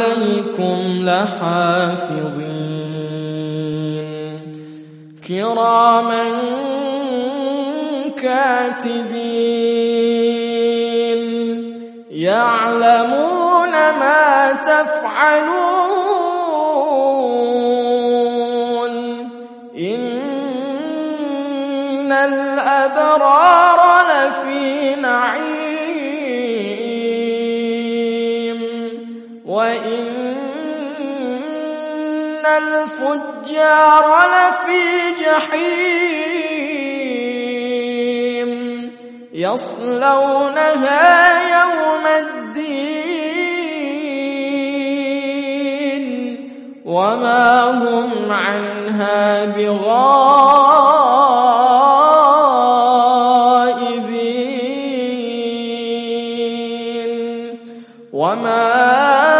عليكم لحافظين. كراما كاتبين. يعلمون ما تفعلون. إن الأبرار لفي نعيم. وإن الفجار لفي جحيم يصلونها يوم الدين وما هم عنها بغائبين وما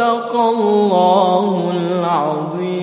صدق الله العظيم.